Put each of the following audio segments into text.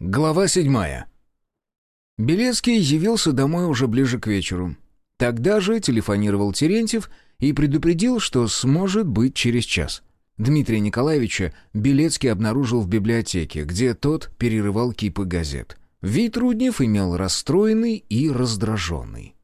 Глава седьмая. Белецкий явился домой уже ближе к вечеру. Тогда же телефонировал Терентьев и предупредил, что сможет быть через час. Дмитрия Николаевича Белецкий обнаружил в библиотеке, где тот перерывал кипы газет. Вид Руднев имел расстроенный и раздраженный.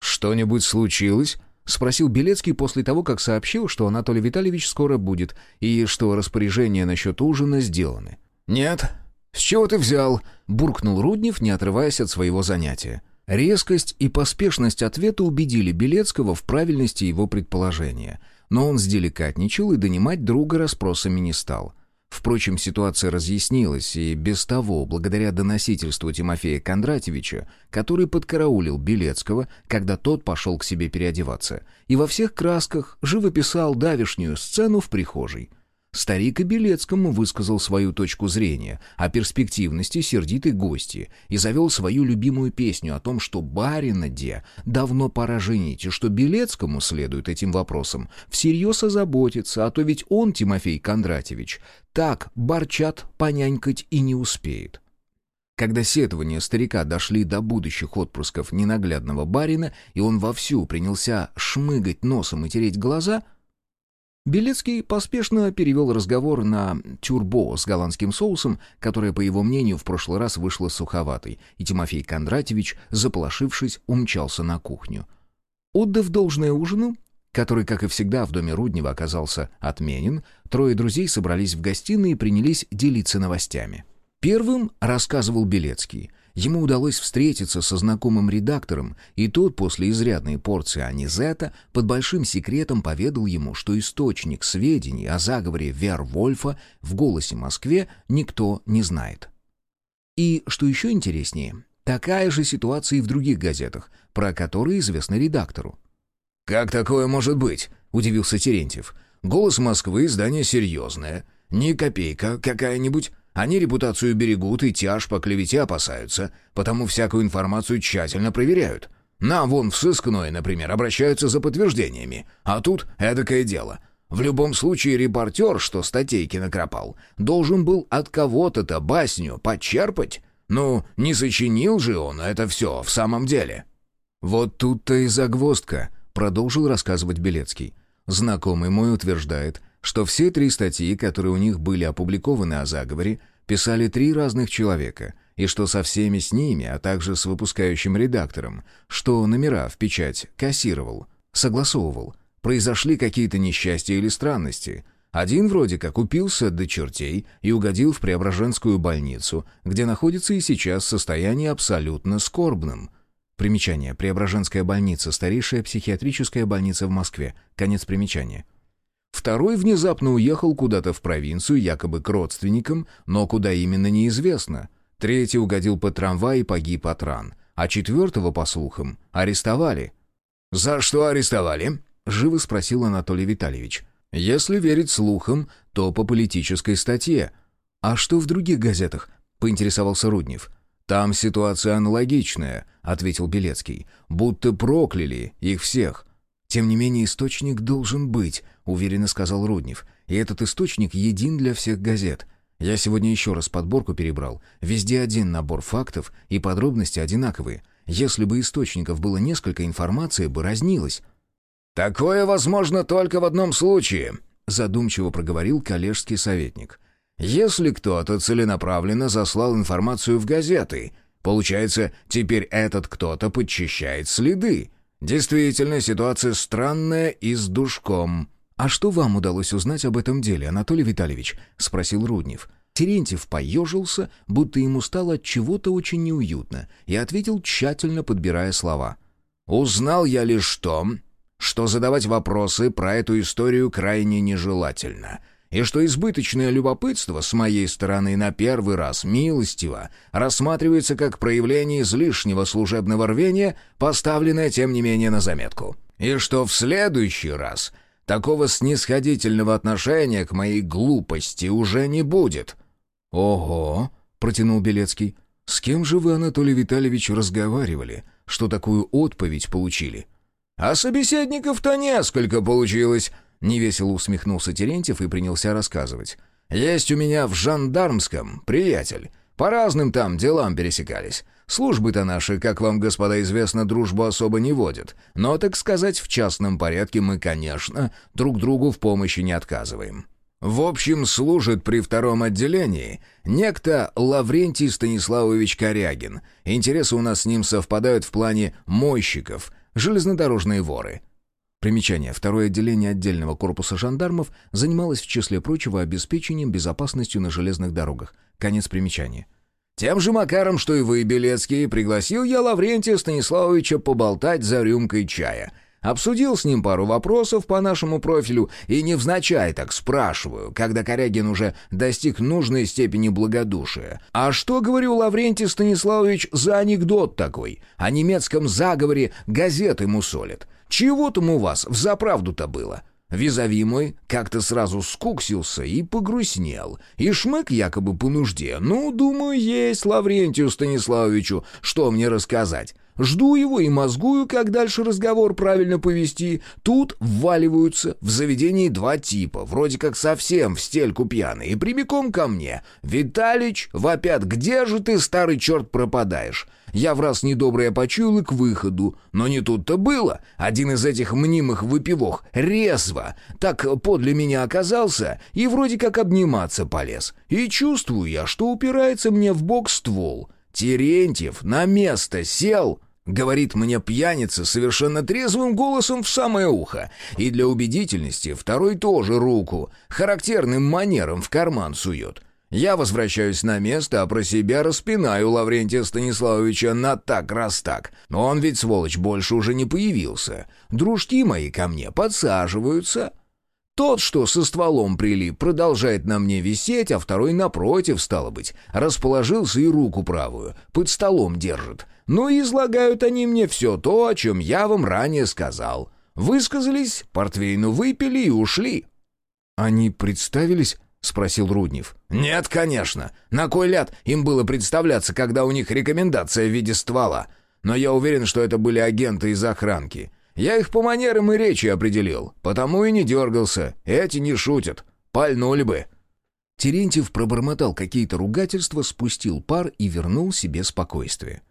«Что-нибудь случилось?» — спросил Белецкий после того, как сообщил, что Анатолий Витальевич скоро будет и что распоряжения насчет ужина сделаны. «Нет», «С чего ты взял?» — буркнул Руднев, не отрываясь от своего занятия. Резкость и поспешность ответа убедили Белецкого в правильности его предположения, но он сделикатничал и донимать друга расспросами не стал. Впрочем, ситуация разъяснилась, и без того, благодаря доносительству Тимофея Кондратьевича, который подкараулил Белецкого, когда тот пошел к себе переодеваться, и во всех красках живописал давишнюю сцену в прихожей — Старик и Белецкому высказал свою точку зрения о перспективности сердитой гости и завел свою любимую песню о том, что барина де давно пора женить, и что Белецкому следует этим вопросом всерьез озаботиться, а то ведь он, Тимофей Кондратьевич, так барчат понянькать и не успеет. Когда сетования старика дошли до будущих отпрысков ненаглядного барина, и он вовсю принялся шмыгать носом и тереть глаза — Белецкий поспешно перевел разговор на тюрбо с голландским соусом, которое, по его мнению, в прошлый раз вышло суховатой, и Тимофей Кондратьевич, заполошившись, умчался на кухню. Отдав должное ужину, который, как и всегда, в доме Руднева оказался отменен, трое друзей собрались в гостиной и принялись делиться новостями. Первым рассказывал Белецкий — Ему удалось встретиться со знакомым редактором, и тот после изрядной порции анизета под большим секретом поведал ему, что источник сведений о заговоре Вервольфа в «Голосе Москве» никто не знает. И, что еще интереснее, такая же ситуация и в других газетах, про которые известно редактору. «Как такое может быть?» — удивился Терентьев. «Голос Москвы» — издание серьезное. Не копейка какая-нибудь, они репутацию берегут и тяж по клевете опасаются, потому всякую информацию тщательно проверяют. На, вон в сыскное, например, обращаются за подтверждениями. А тут эдакое дело. В любом случае репортер, что статейки накропал, должен был от кого-то-то басню подчерпать. Ну, не сочинил же он это все в самом деле. «Вот тут-то и загвоздка», — продолжил рассказывать Белецкий. «Знакомый мой утверждает, что все три статьи, которые у них были опубликованы о заговоре, писали три разных человека, и что со всеми с ними, а также с выпускающим редактором, что номера в печать кассировал, согласовывал, произошли какие-то несчастья или странности. Один вроде как упился до чертей и угодил в Преображенскую больницу, где находится и сейчас в состоянии абсолютно скорбным. Примечание. Преображенская больница – старейшая психиатрическая больница в Москве. Конец примечания. Второй внезапно уехал куда-то в провинцию, якобы к родственникам, но куда именно неизвестно. Третий угодил под трамвай и погиб от ран. А четвертого, по слухам, арестовали. «За что арестовали?» — живо спросил Анатолий Витальевич. «Если верить слухам, то по политической статье». «А что в других газетах?» — поинтересовался Руднев. «Там ситуация аналогичная», — ответил Белецкий. «Будто прокляли их всех. «Тем не менее, источник должен быть», — уверенно сказал Руднев. «И этот источник един для всех газет. Я сегодня еще раз подборку перебрал. Везде один набор фактов, и подробности одинаковые. Если бы источников было несколько, информация бы разнилась». «Такое возможно только в одном случае», — задумчиво проговорил коллежский советник. «Если кто-то целенаправленно заслал информацию в газеты, получается, теперь этот кто-то подчищает следы. «Действительно, ситуация странная и с душком». «А что вам удалось узнать об этом деле, Анатолий Витальевич?» — спросил Руднев. Терентьев поежился, будто ему стало от чего-то очень неуютно, и ответил, тщательно подбирая слова. «Узнал я лишь то, что задавать вопросы про эту историю крайне нежелательно и что избыточное любопытство с моей стороны на первый раз милостиво рассматривается как проявление излишнего служебного рвения, поставленное, тем не менее, на заметку. И что в следующий раз такого снисходительного отношения к моей глупости уже не будет. «Ого!» — протянул Белецкий. «С кем же вы, Анатолий Витальевич, разговаривали, что такую отповедь получили?» «А собеседников-то несколько получилось», Невесело усмехнулся Терентьев и принялся рассказывать. «Есть у меня в жандармском приятель, По разным там делам пересекались. Службы-то наши, как вам, господа, известно, дружбу особо не водят. Но, так сказать, в частном порядке мы, конечно, друг другу в помощи не отказываем. В общем, служит при втором отделении некто Лаврентий Станиславович Корягин. Интересы у нас с ним совпадают в плане мойщиков, железнодорожные воры. Примечание. Второе отделение отдельного корпуса жандармов занималось в числе прочего обеспечением безопасностью на железных дорогах. Конец примечания. Тем же Макаром, что и вы, Белецкий, пригласил я Лаврентия Станиславовича поболтать за рюмкой чая — Обсудил с ним пару вопросов по нашему профилю и невзначай так спрашиваю, когда Корягин уже достиг нужной степени благодушия. «А что, говорю, Лаврентий Станиславович, за анекдот такой? О немецком заговоре газеты мусолят. Чего там у вас в заправду-то было?» Визави мой как-то сразу скуксился и погрустнел. И шмык якобы по нужде. Ну, думаю, есть Лаврентию Станиславовичу, что мне рассказать. Жду его и мозгую, как дальше разговор правильно повести. Тут вваливаются в заведении два типа, вроде как совсем в стельку пьяные, и прямиком ко мне. «Виталич, вопят, где же ты, старый черт, пропадаешь?» Я в раз недоброе почуял и к выходу. Но не тут-то было. Один из этих мнимых выпивох резво так подле меня оказался и вроде как обниматься полез. И чувствую я, что упирается мне в бок ствол. Терентьев на место сел, говорит мне пьяница совершенно трезвым голосом в самое ухо, и для убедительности второй тоже руку характерным манером в карман сует. Я возвращаюсь на место, а про себя распинаю Лаврентия Станиславовича на так раз так. Он ведь, сволочь, больше уже не появился. Дружки мои ко мне подсаживаются, тот, что со стволом прилип, продолжает на мне висеть, а второй напротив, стало быть, расположился и руку правую, под столом держит. Ну и излагают они мне все то, о чем я вам ранее сказал. Высказались, портвейну выпили и ушли». «Они представились?» — спросил Руднев. «Нет, конечно. На кой ляд им было представляться, когда у них рекомендация в виде ствола? Но я уверен, что это были агенты из охранки. Я их по манерам и речи определил, потому и не дергался. Эти не шутят. Пальнули бы». Терентьев пробормотал какие-то ругательства, спустил пар и вернул себе спокойствие.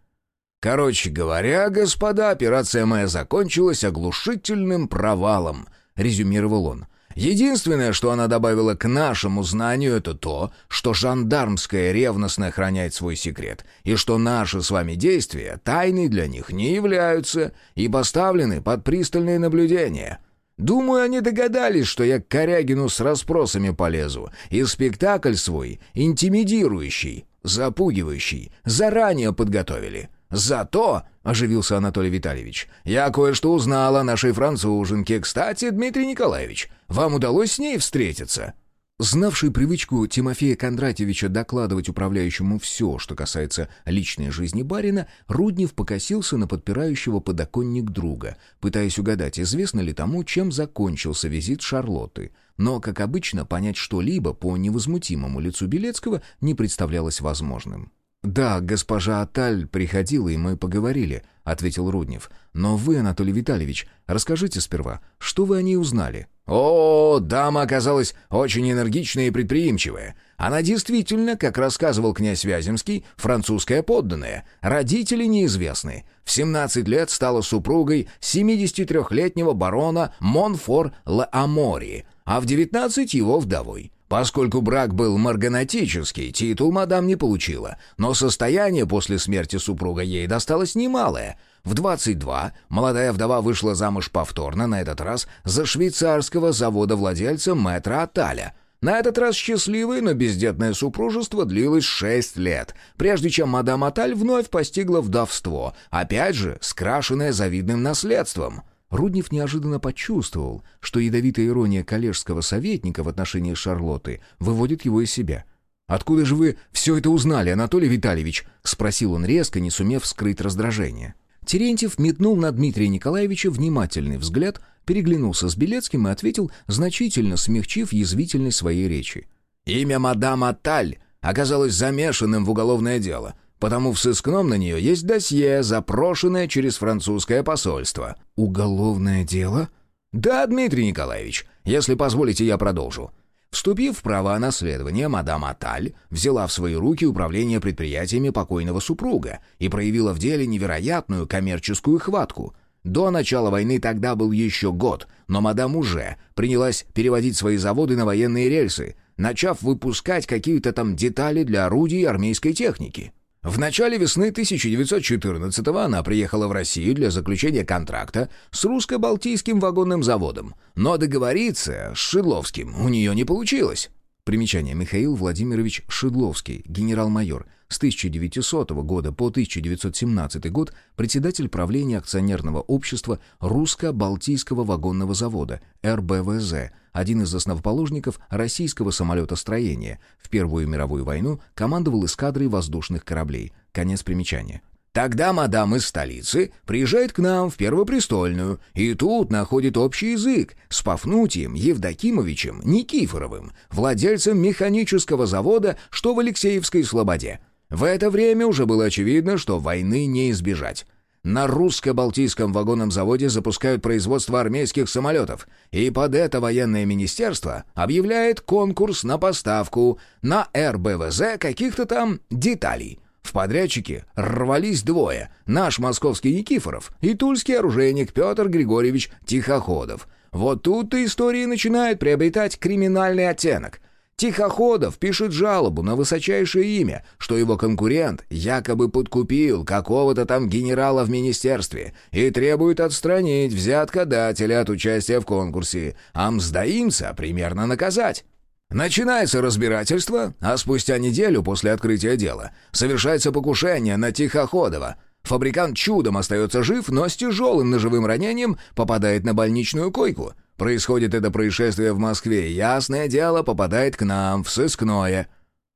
«Короче говоря, господа, операция моя закончилась оглушительным провалом», — резюмировал он. Единственное, что она добавила к нашему знанию, это то, что жандармская ревностно охраняет свой секрет, и что наши с вами действия тайны для них не являются и поставлены под пристальное наблюдение. Думаю, они догадались, что я к Корягину с расспросами полезу, и спектакль свой, интимидирующий, запугивающий, заранее подготовили. Зато, — оживился Анатолий Витальевич, — я кое-что узнал о нашей француженке. Кстати, Дмитрий Николаевич, вам удалось с ней встретиться?» Знавший привычку Тимофея Кондратьевича докладывать управляющему все, что касается личной жизни барина, Руднев покосился на подпирающего подоконник друга, пытаясь угадать, известно ли тому, чем закончился визит Шарлотты. Но, как обычно, понять что-либо по невозмутимому лицу Белецкого не представлялось возможным. «Да, госпожа Аталь приходила, и мы поговорили», — ответил Руднев. «Но вы, Анатолий Витальевич, расскажите сперва, что вы о ней узнали?» «О, дама оказалась очень энергичная и предприимчивая. Она действительно, как рассказывал князь Вяземский, французская подданная. Родители неизвестны. В 17 лет стала супругой 73-летнего барона Монфор-Ла-Амори, а в 19 его вдовой. Поскольку брак был марганатический, титул мадам не получила, но состояние после смерти супруга ей досталось немалое. В 22 молодая вдова вышла замуж повторно, на этот раз за швейцарского завода-владельца мэтра Аталя. На этот раз счастливое, но бездетное супружество длилось шесть лет, прежде чем мадам Аталь вновь постигла вдовство, опять же, скрашенное завидным наследством — Руднев неожиданно почувствовал, что ядовитая ирония коллежского советника в отношении Шарлотты выводит его из себя. «Откуда же вы все это узнали, Анатолий Витальевич?» — спросил он резко, не сумев скрыть раздражение. Терентьев метнул на Дмитрия Николаевича внимательный взгляд, переглянулся с Белецким и ответил, значительно смягчив язвительность своей речи. «Имя мадам Аталь оказалось замешанным в уголовное дело потому в сыскном на нее есть досье, запрошенное через французское посольство». «Уголовное дело?» «Да, Дмитрий Николаевич. Если позволите, я продолжу. Вступив в права наследования, мадам Аталь взяла в свои руки управление предприятиями покойного супруга и проявила в деле невероятную коммерческую хватку. До начала войны тогда был еще год, но мадам уже принялась переводить свои заводы на военные рельсы, начав выпускать какие-то там детали для орудий армейской техники. В начале весны 1914-го она приехала в Россию для заключения контракта с русско-балтийским вагонным заводом, но договориться с Шедловским у нее не получилось. Примечание. Михаил Владимирович Шедловский, генерал-майор, с 1900 года по 1917 год председатель правления акционерного общества Русско-Балтийского вагонного завода, РБВЗ, один из основоположников российского самолетостроения. В Первую мировую войну командовал эскадрой воздушных кораблей. Конец примечания. Тогда мадам из столицы приезжает к нам в Первопрестольную, и тут находит общий язык с Пафнутием Евдокимовичем Никифоровым, владельцем механического завода, что в Алексеевской Слободе. В это время уже было очевидно, что войны не избежать. На русско-балтийском вагонном заводе запускают производство армейских самолетов, и под это военное министерство объявляет конкурс на поставку на РБВЗ каких-то там деталей. В подрядчике рвались двое — наш московский Никифоров и тульский оружейник Петр Григорьевич Тихоходов. Вот тут-то история начинает приобретать криминальный оттенок — Тихоходов пишет жалобу на высочайшее имя, что его конкурент якобы подкупил какого-то там генерала в министерстве и требует отстранить взяткодателя от участия в конкурсе, а мздоимца примерно наказать. Начинается разбирательство, а спустя неделю после открытия дела совершается покушение на Тихоходова. Фабрикант чудом остается жив, но с тяжелым ножевым ранением попадает на больничную койку — Происходит это происшествие в Москве, ясное дело, попадает к нам, в сыскное».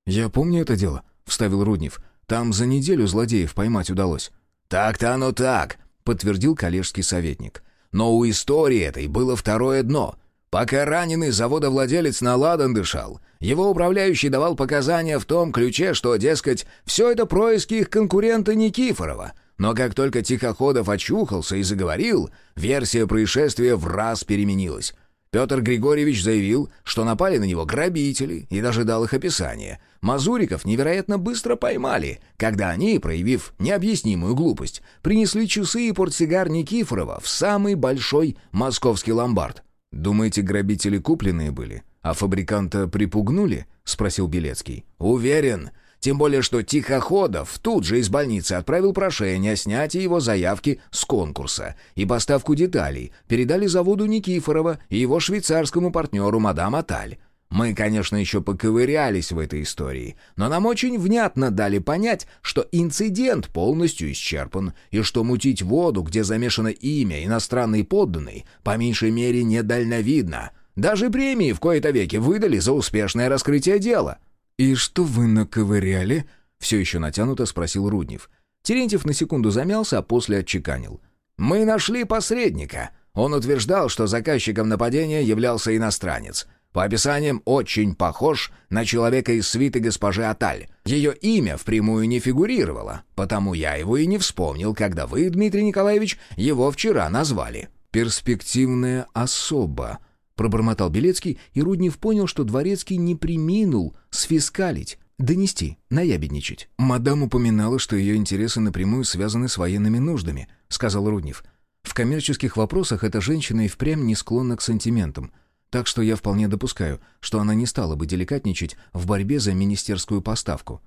«Я помню это дело», — вставил Руднев. «Там за неделю злодеев поймать удалось». «Так-то оно так», — подтвердил коллежский советник. «Но у истории этой было второе дно. Пока раненый заводовладелец на ладан дышал, его управляющий давал показания в том ключе, что, дескать, все это происки их конкурента Никифорова — но как только Тихоходов очухался и заговорил, версия происшествия в раз переменилась. Петр Григорьевич заявил, что напали на него грабители и даже дал их описание. Мазуриков невероятно быстро поймали, когда они, проявив необъяснимую глупость, принесли часы и портсигар Никифорова в самый большой московский ломбард. «Думаете, грабители купленные были, а фабриканта припугнули?» — спросил Белецкий. «Уверен. Тем более, что Тихоходов тут же из больницы отправил прошение о снятии его заявки с конкурса и поставку деталей передали заводу Никифорова и его швейцарскому партнеру мадам Аталь. Мы, конечно, еще поковырялись в этой истории, но нам очень внятно дали понять, что инцидент полностью исчерпан, и что мутить воду, где замешано имя иностранной подданной, по меньшей мере недальновидно. Даже премии в кои-то веки выдали за успешное раскрытие дела. «И что вы наковыряли?» — все еще натянуто спросил Руднев. Терентьев на секунду замялся, а после отчеканил. «Мы нашли посредника. Он утверждал, что заказчиком нападения являлся иностранец. По описаниям очень похож на человека из свиты госпожи Аталь. Ее имя впрямую не фигурировало, потому я его и не вспомнил, когда вы, Дмитрий Николаевич, его вчера назвали». «Перспективная особа», Пробормотал Белецкий, и Руднев понял, что Дворецкий не приминул сфискалить, донести, наябедничать. «Мадам упоминала, что ее интересы напрямую связаны с военными нуждами», — сказал Руднев. «В коммерческих вопросах эта женщина и впрямь не склонна к сантиментам. Так что я вполне допускаю, что она не стала бы деликатничать в борьбе за министерскую поставку».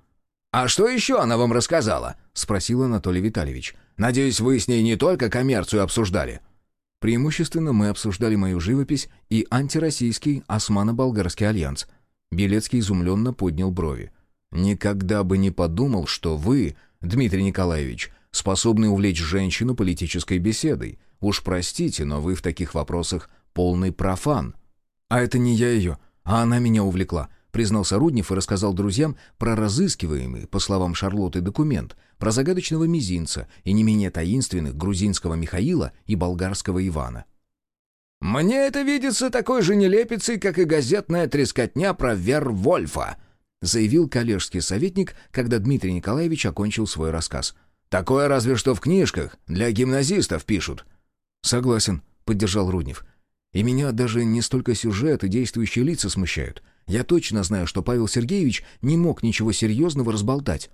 «А что еще она вам рассказала?» — спросил Анатолий Витальевич. «Надеюсь, вы с ней не только коммерцию обсуждали?» Преимущественно мы обсуждали мою живопись и антироссийский османо-болгарский альянс. Белецкий изумленно поднял брови. «Никогда бы не подумал, что вы, Дмитрий Николаевич, способны увлечь женщину политической беседой. Уж простите, но вы в таких вопросах полный профан». «А это не я ее, а она меня увлекла признался Руднев и рассказал друзьям про разыскиваемый, по словам Шарлотты, документ, про загадочного мизинца и не менее таинственных грузинского Михаила и болгарского Ивана. «Мне это видится такой же нелепицей, как и газетная трескотня про Вервольфа», заявил коллежский советник, когда Дмитрий Николаевич окончил свой рассказ. «Такое разве что в книжках, для гимназистов пишут». «Согласен», — поддержал Руднев. «И меня даже не столько сюжет и действующие лица смущают. Я точно знаю, что Павел Сергеевич не мог ничего серьезного разболтать».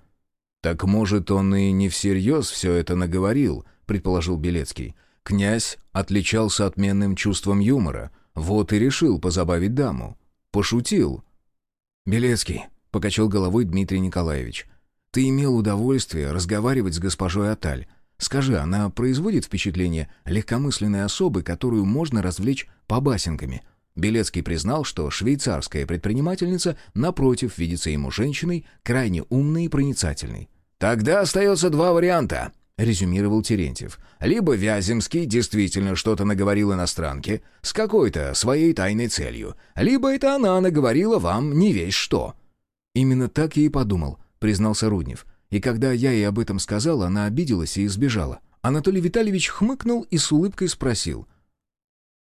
«Так, может, он и не всерьез все это наговорил», — предположил Белецкий. «Князь отличался отменным чувством юмора, вот и решил позабавить даму. Пошутил». «Белецкий», — покачал головой Дмитрий Николаевич, — «ты имел удовольствие разговаривать с госпожой Аталь. Скажи, она производит впечатление легкомысленной особы, которую можно развлечь побасенками?» Белецкий признал, что швейцарская предпринимательница, напротив, видится ему женщиной, крайне умной и проницательной. «Тогда остается два варианта», — резюмировал Терентьев. «Либо Вяземский действительно что-то наговорил иностранке с какой-то своей тайной целью, либо это она наговорила вам не весь что». «Именно так я и подумал», — признался Руднев. «И когда я ей об этом сказал, она обиделась и избежала». Анатолий Витальевич хмыкнул и с улыбкой спросил.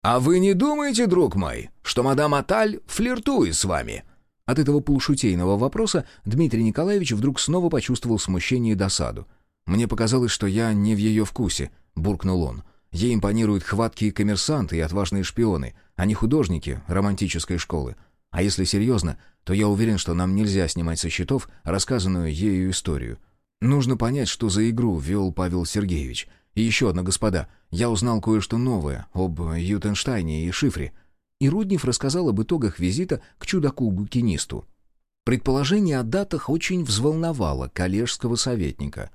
«А вы не думаете, друг мой, что мадам Аталь флиртует с вами?» От этого полушутейного вопроса Дмитрий Николаевич вдруг снова почувствовал смущение и досаду. «Мне показалось, что я не в ее вкусе», — буркнул он. «Ей импонируют хваткие коммерсанты и отважные шпионы, а не художники романтической школы. А если серьезно, то я уверен, что нам нельзя снимать со счетов рассказанную ею историю. Нужно понять, что за игру вел Павел Сергеевич. И еще одно, господа, я узнал кое-что новое об Ютенштайне и Шифре и Руднев рассказал об итогах визита к чудаку-букинисту. Предположение о датах очень взволновало коллежского советника.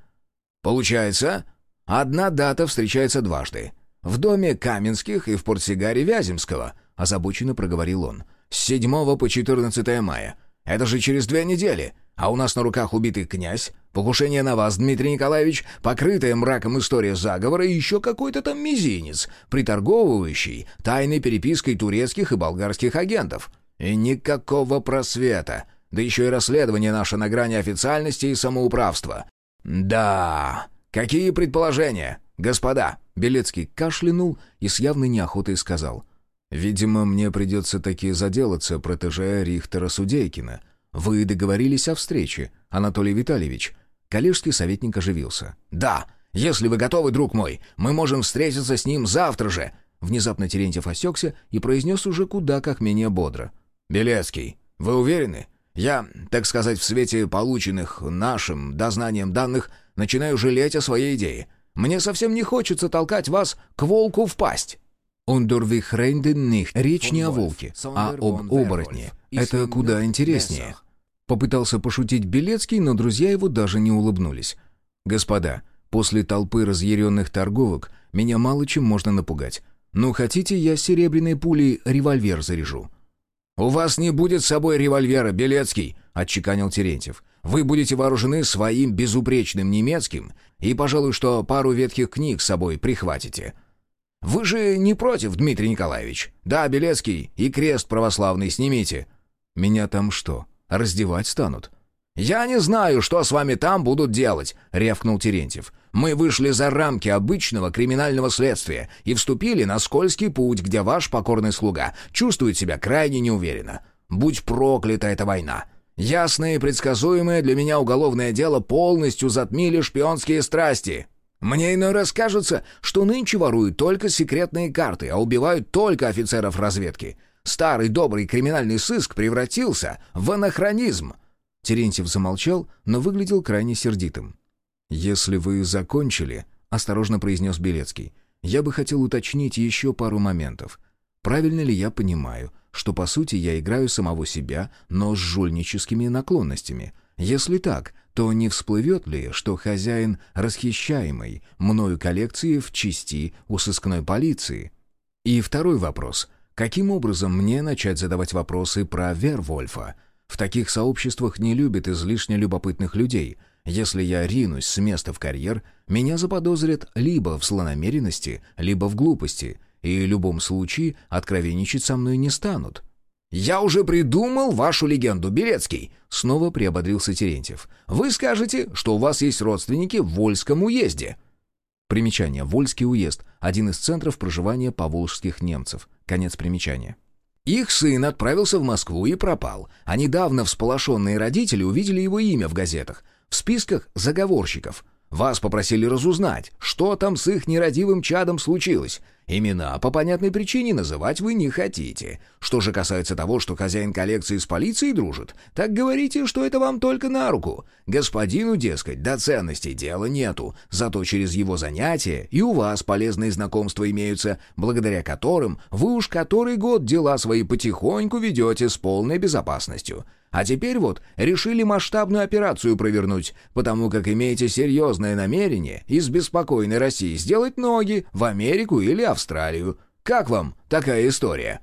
«Получается, одна дата встречается дважды. В доме Каменских и в портсигаре Вяземского», — озабоченно проговорил он. «С 7 по 14 мая. Это же через две недели. А у нас на руках убитый князь, покушение на вас, Дмитрий Николаевич, покрытая мраком история заговора и еще какой-то там мизинец, приторговывающий тайной перепиской турецких и болгарских агентов. И никакого просвета. Да еще и расследование наше на грани официальности и самоуправства. Да, какие предположения, господа?» Белецкий кашлянул и с явной неохотой сказал. «Видимо, мне придется таки заделаться протеже Рихтера Судейкина». «Вы договорились о встрече, Анатолий Витальевич?» Коллежский советник оживился. «Да, если вы готовы, друг мой, мы можем встретиться с ним завтра же!» Внезапно Терентьев осекся и произнес уже куда как менее бодро. «Белецкий, вы уверены? Я, так сказать, в свете полученных нашим дознанием данных, начинаю жалеть о своей идее. Мне совсем не хочется толкать вас к волку в пасть». «Ундервих рейнден Речь не о волке, а об оборотне. Это куда интереснее. Попытался пошутить Белецкий, но друзья его даже не улыбнулись. «Господа, после толпы разъяренных торговок меня мало чем можно напугать. Ну, хотите, я серебряной пулей револьвер заряжу?» «У вас не будет с собой револьвера, Белецкий», — отчеканил Терентьев. «Вы будете вооружены своим безупречным немецким и, пожалуй, что пару ветхих книг с собой прихватите. Вы же не против, Дмитрий Николаевич? Да, Белецкий, и крест православный снимите». «Меня там что, раздевать станут?» «Я не знаю, что с вами там будут делать», — рявкнул Терентьев. «Мы вышли за рамки обычного криминального следствия и вступили на скользкий путь, где ваш покорный слуга чувствует себя крайне неуверенно. Будь проклята эта война. Ясное и предсказуемое для меня уголовное дело полностью затмили шпионские страсти. Мне иной раз кажется, что нынче воруют только секретные карты, а убивают только офицеров разведки. Старый добрый криминальный сыск превратился в анахронизм». Терентьев замолчал, но выглядел крайне сердитым. «Если вы закончили», — осторожно произнес Белецкий, «я бы хотел уточнить еще пару моментов. Правильно ли я понимаю, что, по сути, я играю самого себя, но с жульническими наклонностями? Если так, то не всплывет ли, что хозяин расхищаемой мною коллекции в части у сыскной полиции? И второй вопрос — Каким образом мне начать задавать вопросы про Вервольфа? В таких сообществах не любят излишне любопытных людей. Если я ринусь с места в карьер, меня заподозрят либо в злонамеренности, либо в глупости, и в любом случае откровенничать со мной не станут. «Я уже придумал вашу легенду, Белецкий!» Снова приободрился Терентьев. «Вы скажете, что у вас есть родственники в Вольском уезде». Примечание. Вольский уезд – один из центров проживания поволжских немцев. Конец примечания. Их сын отправился в Москву и пропал, а недавно всполошенные родители увидели его имя в газетах, в списках заговорщиков. Вас попросили разузнать, что там с их нерадивым чадом случилось. Имена по понятной причине называть вы не хотите. Что же касается того, что хозяин коллекции с полицией дружит, так говорите, что это вам только на руку. Господину, дескать, до ценностей дела нету, зато через его занятия и у вас полезные знакомства имеются, благодаря которым вы уж который год дела свои потихоньку ведете с полной безопасностью. А теперь вот решили масштабную операцию провернуть, потому как имеете серьезное намерение из беспокойной России сделать ноги в Америку или Австралию. Как вам такая история?»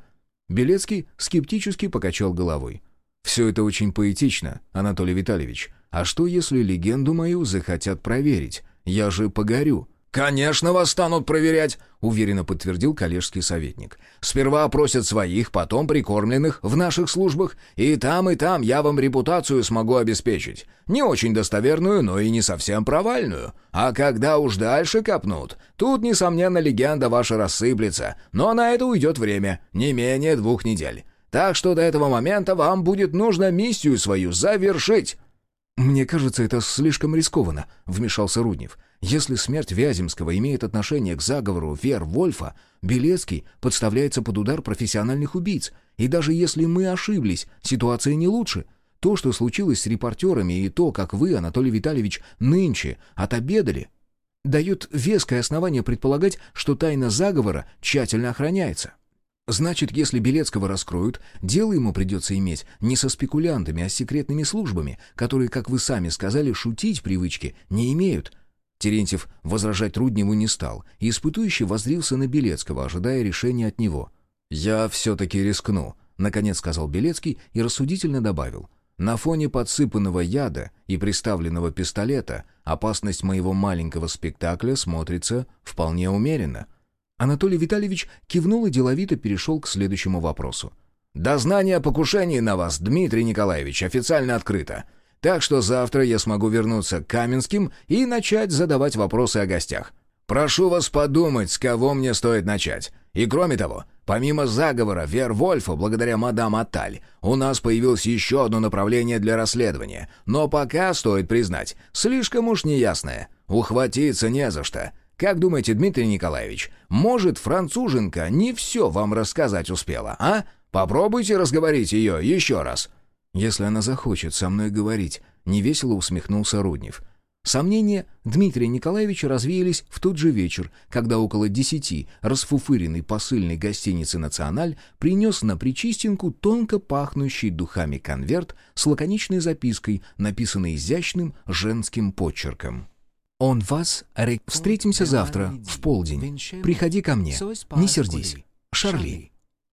Белецкий скептически покачал головой. «Все это очень поэтично, Анатолий Витальевич. А что, если легенду мою захотят проверить? Я же погорю». «Конечно вас станут проверять», — уверенно подтвердил коллежский советник. «Сперва опросят своих, потом прикормленных в наших службах, и там, и там я вам репутацию смогу обеспечить. Не очень достоверную, но и не совсем провальную. А когда уж дальше копнут, тут, несомненно, легенда ваша рассыплется, но на это уйдет время, не менее двух недель. Так что до этого момента вам будет нужно миссию свою завершить». «Мне кажется, это слишком рискованно», — вмешался Руднев. «Если смерть Вяземского имеет отношение к заговору Вер Вольфа, Белецкий подставляется под удар профессиональных убийц. И даже если мы ошиблись, ситуация не лучше. То, что случилось с репортерами, и то, как вы, Анатолий Витальевич, нынче отобедали, дают веское основание предполагать, что тайна заговора тщательно охраняется. Значит, если Белецкого раскроют, дело ему придется иметь не со спекулянтами, а с секретными службами, которые, как вы сами сказали, шутить привычки не имеют. Терентьев возражать Рудневу не стал, и испытующий воззрился на Белецкого, ожидая решения от него. «Я все-таки рискну», — наконец сказал Белецкий и рассудительно добавил. «На фоне подсыпанного яда и приставленного пистолета опасность моего маленького спектакля смотрится вполне умеренно». Анатолий Витальевич кивнул и деловито перешел к следующему вопросу. «Дознание о покушении на вас, Дмитрий Николаевич, официально открыто. Так что завтра я смогу вернуться к Каменским и начать задавать вопросы о гостях. Прошу вас подумать, с кого мне стоит начать. И кроме того, помимо заговора Вервольфа, благодаря мадам Аталь, у нас появилось еще одно направление для расследования. Но пока, стоит признать, слишком уж неясное. Ухватиться не за что. Как думаете, Дмитрий Николаевич, может, француженка не все вам рассказать успела, а? Попробуйте разговорить ее еще раз». «Если она захочет со мной говорить», — невесело усмехнулся Руднев. Сомнения Дмитрия Николаевича развеялись в тот же вечер, когда около десяти расфуфыренный посыльной гостиницы «Националь» принес на Причистинку тонко пахнущий духами конверт с лаконичной запиской, написанной изящным женским почерком. Он вас... Встретимся завтра, в полдень. Приходи ко мне. Не сердись. Шарли.